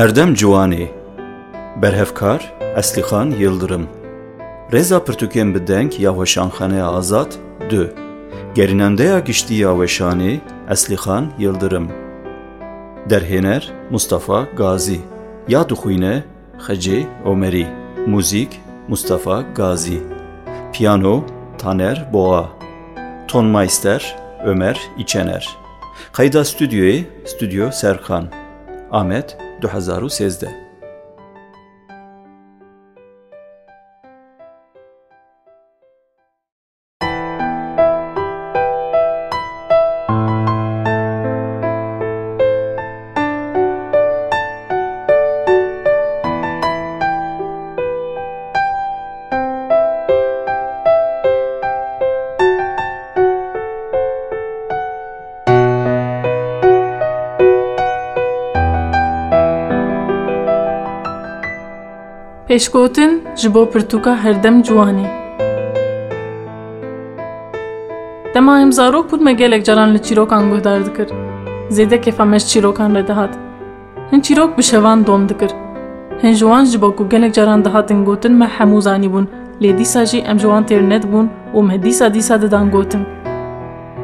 Herdem Ciwanê Berhevkar Eslîxan Yıldırım Rêza pirtûkên bi deng ya Weşanxaneya Azad 2 Gerînendeya giştî ya Yıldırım. Derhêner Mustafa Gazî Ya dixwîne Xecê Omerî Müzik Mustafa Gazî Piyano Taner Boğa. Tonmeister Ömer İçener. Qayda stüdyoyê Stüdyo Serxan Ahmet 2013「Pêşgotin ji bo pirtûka herdem ciwanê Dema em zarok bûn me gelek caran li çîrokan guhdar dikir. Zêde kefa me ji çîrokan re dihat. Hin çîrok bi şevan dom dikir. Hin ji wan ji bo ku gelek caran dihatin gotin me hemû zanîbûn lê dîsa jî em ji wan têr nedibûn û me dîsa dîsa didan gotin.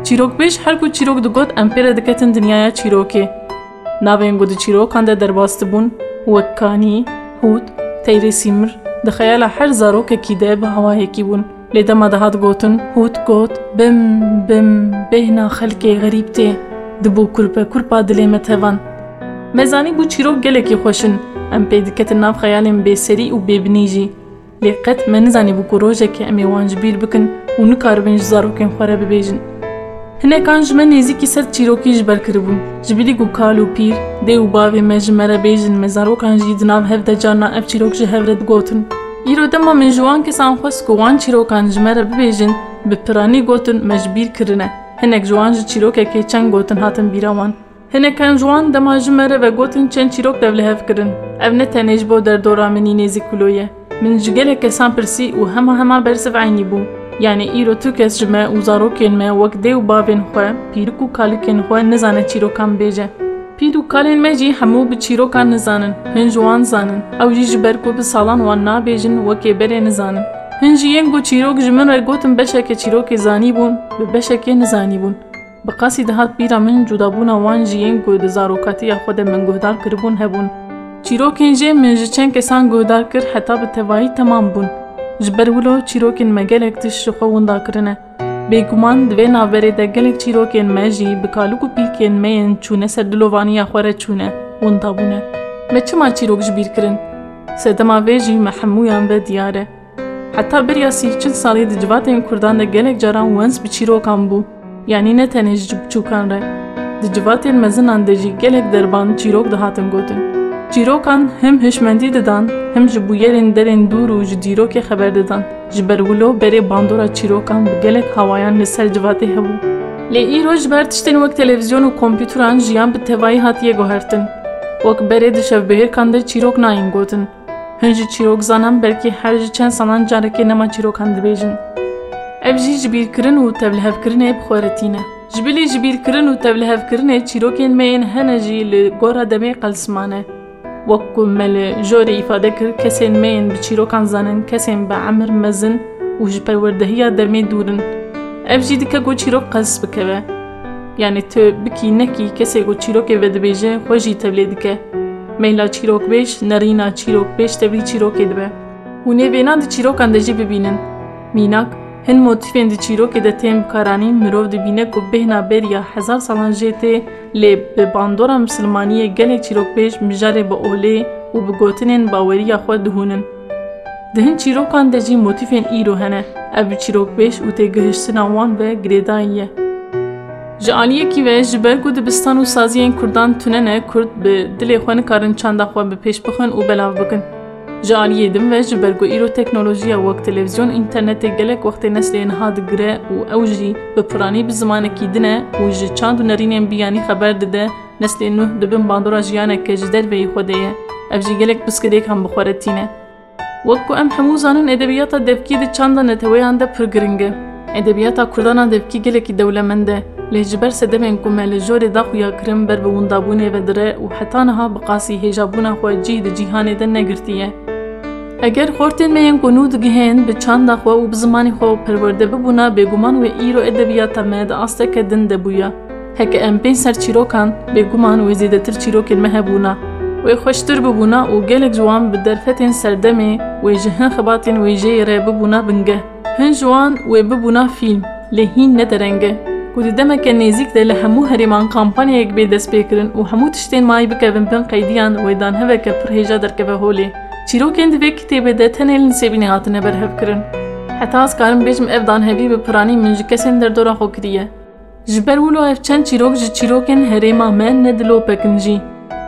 Çîrokbêj her ku çîrok digot em pê re diketin dinyaya çîrokê. Navên ku di çîrokan de derbas dibûn wek kanî, hût تەیری سیمر دەخەیە هەر زارۆکێکی دێ بە هەوایەکی بوون لێ دەما دەهات گوتن هوت گوت بم بم بێنا خەلکێ غەریب تێ دبوو کورپە کورپا دلێمە تەوان مەزانی بوو چیرۆک gelekî xweşin em pê diketin nav xeyalên bêserî û bêbinîjî lê qet me nizanî bû ku rojekê em ê wan ji bîr bikin û nikaribin re bibêjin Hinekan ji me nêzîkî ser çîrokî ji ber kiribûn ji birî ku kal û pîr dê û bavê me ji me re bêjin me zarokan jî di nav hev de carna ev çîrok ji hev re digotin îro dema min ji çîrokekê çend gotin hatin bîra wan hinekan ji wan dema ji me re ve gotin çend çîrok dev li hev kirin ev ne tenê ji bo derdora minî nêzî kulo ye min ji gelek kesan pirsî û hema hema یعنی ئیرۆ تو me û zarokên me wek dê û bavên xwe pîrik û kalikên xwe nizane çîrokan bêje pîr û kalên me jî hemû bi çîrokan nizanin hin ji wan zanin ew jî ji ber ku bi salan wan nabêjin wekê berê nizanin hin jî yên ku çîrok ji min re gotin beşeke çîrokê zanî bûn bi beşekê nizanî bûn bi qasî dihat bîra min cudabûna wan jî yên ku di zarokatiya xwe de min guhdar kiribûn hebûn çîrokên jê min ji çend kesan navberê de gelek çîrokên me jî bi kalûk û pîlkên me yên çûne ser dilovaniya xwe re çûne winda bûne me çima çîrok ji bîr kirin sedema vê jî me hemûyan ve diyar e heta beriya sî çil salî di civatên kurdan de gelek caran wens bi çîrokan bû yanî ne tenê ji biçûkan re di civatên mezinan de jî gelek derban çîrok dihatin gotin Çîrokan him hişmendî didan him ji bûyerên derên dûr û ji dîrokê xeber didan ji ber wilo berê bandora çîrokan bi gelek hawayan li ser civatê hebû lê îro ji ber tiştên wek televîzyon û kompûteran jiyan bi tevayî hatiye guhertin wek berê di şevbihêrkan de çîrok nayên gotin hin ji çîrok zanan belkî her ji çend salan carekê nema çîrokan dibêjin ev jî ji bîrkirin û tevlihevkirinê bixweretîne ji bilî ji bîrkirin û tevlihevkirinê çîrokên me yên hene jî li gora demê qelsmane وەکو مەلێ ژۆرە ئیفادە کرد کەسێن مێن bi çîrokan zanin kesên bi emir mezin û ji perwerdehiya dermê dûrin ev jî dike got çîrok qez bikeve yani tu bikî nekî kesê got çîrokê ve dibêje xwe jî tevlê dike meyla çîrokbêj nerîna çîrokbêj tevlî çîrokê dibe hûnê vênan di çîrokan de jî bibînin mînak هن موتیفین دی چیروکی ده تیم کارانی مروف دی بینه کو بهنا بریا هزار سالان جیتی لی به باندورا مسلمانی گلک چیروک پیش مجاره به اولی و به گوتنین باوریا خود دهونن. دهن چیروکان ده جی موتیفین ایرو هنه. اب چیروک پیش و تی گهشتنا وان به گریدانیه. جالیه کی و جبر گود بستان و سازیین کردان توننه. کرد به دل خوان کارن چند خوا به پیش بخون و بلاو بکن. جاری دم و جبرگو ایرو تکنولوژیا و تلویزیون اینترنت گلک وقت نسل اینها دگره و اوجی به پرانی به زمان کی دنه و جی چاند نرینیم بیانی خبر دبن باندورا جیانه که جدد به خوده یه افجی گلک بسکده کم بخورة تینه وکو أم حموزانون ادبیاتا دفکی ده چاند نتویان ده پرگرنگه ادبیاتا کردانا دفکی گلکی دولمنده لجبر سدم ان کومه لجور دا خو یا کرم بر بوندابونه و دره أو حتا خو جهد جهان د نګرتیه لە ژۆرێ داخویا کرم بەر بە وندابوونێ بەدرە و جیهانێدە نەگرتیە ئەگەر خۆرتێن مەیەن گۆن و دگهێن بە چانداخوا و بزمانی خۆ پەروەردە ببوونا بێگومان وێ ئیرۆ ئەدەبیاتە مەدە ئاستەکە دن دەبووە هەکە ئەم پێی سەر چیرۆکان بێگومان وێ زیدەتر چیرۆکێن مەهەبوونا وێ خۆشتر ببوونا و gelek جوان bi derfetên serdemê wê ji hin xebatên wêjeyê re bibûna bingeh hin ji wan wê bibûna fîlm lê hîn nederenge ku di demeke nêzik de li hemû herêman kampanyayek bê dest pêkirin û hemû tiştên mayî bikevin pin qeydiyan wê kitêbê de tenê li nisêbînê hatine berhevkirin heta ez karim bêjim ev danhevî bi piranî min ji kesên derdora xwe kiriye ji ber wilo ev çend çîrok ji çîrokên herêma me nedilopekin jî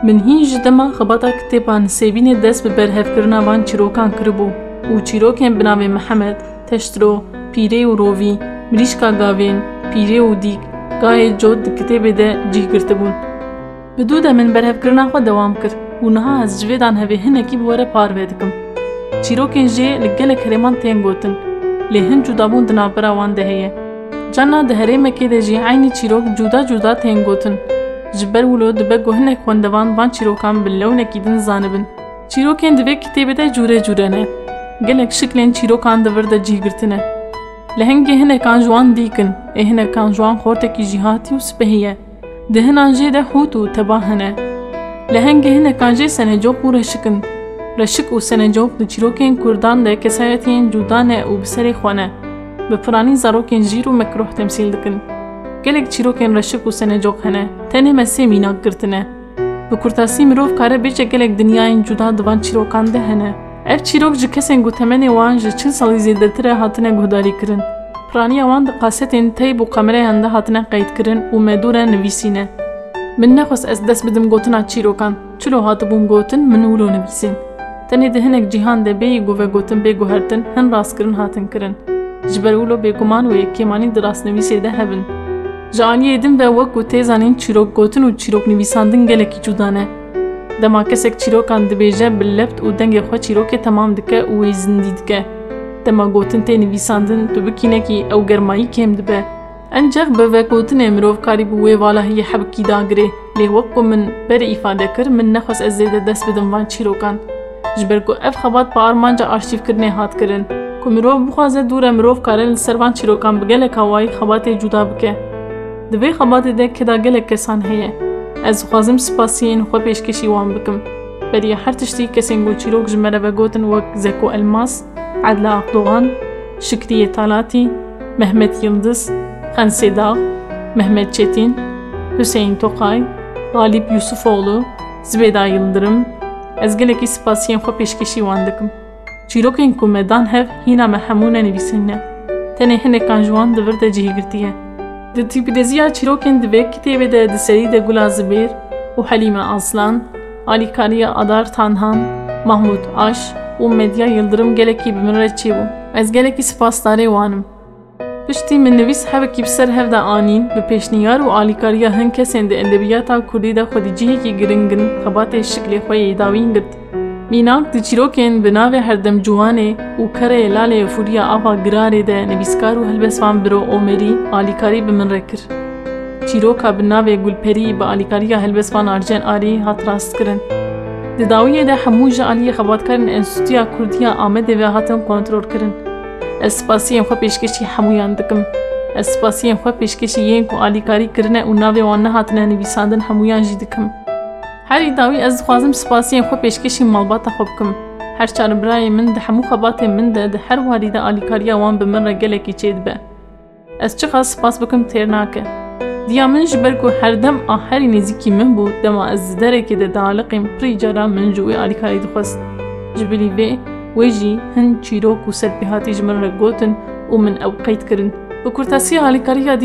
من هین ji dema xebata kitêba nisêbînê dest bi berhevkirina van çîrokan kiribû û çîrokên bi navê Mihemed, Teştro, Pîrê û Rovî, mirîşka gavên, pîrê û dîk, gayê cot di kitêbê de cih girtibûn. Bi dû de min berhevkirina xwe dewam kir gotin, lê hin cudabûn di navbera wan de heye. Cana di herêmekê de jî aynî çîrok cuda cuda tên gotin, ji ber wilo dibe ku hinek xwendevan van çîrokan bi lewnekî din zanibin. Çîrokên di vê kitêbê de cûre cûre ne. Gelek şiklên çîrokan di vir de cîhgirtine. Li hengê hinekan ji wan dîkin, ê hinekan ji wan xortekî jî hatî û spehî ye. Di hinan jê de hût û teba hene. Û reşikin. Reşik û senecok di çîrokên Kurdan de kesayetiyên cuda ne û bi serê xwe ne. Bi piranî zarokên jîr û mekruh temsîl dikin. gelek çîrokên reşik û senecok hene tenê me sê mînak girtine bi kurtasî mirov kare bêje gelek dinyayên cuda di van çîrokan de hene ev çîrok ji kesên gutemenê wan ji çil salî zêdetir hatine guhdarî kirin piraniya wan di qasetên teyb û kamereyan de hatine qeydkirin û medû re nivîsîne min nexwest ez dest bidim gotina çîrokan çilo hatibûn gotin min wilo nivîsîn tenê di hinek cîhan de bêyî govegotin bê guhertin hin rastkirin hatin kirin ji ber wilo bêguman wê kêmanî di rastnivîsê de hebin Ji aliyê din ve wekû tê zanîn çîrok gotin û çîroknivîsandin gelekî cuda ne. Dema kesek çîrokan dibêje bi lept û dengê xwe çîrokê temam dike û wê zindî dike. Dema gotin tê nivîsandin tu bikînekî ew germayî انجخ به وکوتن امروف کاری بو وی والا هی حب کی داگره لی وکو من بر ایفاده کر من نخواست از زیده دست بدم وان چی رو کن جبر کو اف خبات پا جا آرشیف کرنه هات کرن. کو مروف بخوازه دور امروف کاره لسر وان چی رو کن بگل کوایی خبات جدا بکه دوی خبات ده که دا کسان هیه از خوازم سپاسی این خواه پیشکشی بکم. بری هر تشتی کسین گو چی رو جمره وگوتن وک زکو الماس عدل اقدوغان شکریه تالاتی محمد یلدس Dağ, Mehmet Çetin, Hüseyin Tokay, Galip Yusufoğlu, Zibêda Yıldırım, ez gelekî spasiyên xwe pêşkêşî wan dikim. Çîrokên ku me dan hev hîna me hemû nenivîsîn ne. Tenê hinekan ji wan di de cihîgirtiye. Di tîpîreziya çîrokên di vê kitêbê de di serî de Gula Zibêr û Helîme Aslan, alîkariya Adar Tanhan, Mahmud Aş û Medya Yıldırım gelekî bi min re çêbû. Ez gelekî. Piştî min nivîs hevekî bi ser hev de anîn bi pêşniyar û alîkariya hin kesên di edebiyata Kurdî de xwedî cihekî giringin xebatê şiklê xwe yê dawîn girt. Mînak di çîrokên bi navê herdem ciwanê û kerê lalê fûriya ava girarê de nivîskar û helbesvan biro Omerî alîkarî bi min re kir. Çîroka bi navê Gulperî bi alîkariya helbesvan Arjen Arî hat rastkirin. Di dawiyê de hemû ji aliyê xebatkarên Enstitûya Kurdiya Amedê ve hatin kontrol kirin. Ez spasiyên xwe pêşkêşî hemûyan dikim. Ez spasiyên xwe pêşkêşî yên ku alîkarî kirine û navê wan nehatine nivîsandin hemûyan jî dikim. Her îdawî ez dixwazim spasiyên xwe pêşkêşî malbata xwe bikim. Her çarebrayê min di hemû xebatên min de di her warî de alîkariya wan bi min re gelekî çê dibe. Ez çiqa spas bikim têr nake. Diya min ji ber ku herdem a herî nêzîkî min bû dema ez ji derekê de dialiqêm pirî cara min ji wê alîkarî dixwest. Ji birî vê wê jî hin çîrok û serpêhatî ji min re gotin û min ew qeyd kirin. Bi kurtasiya alîkariya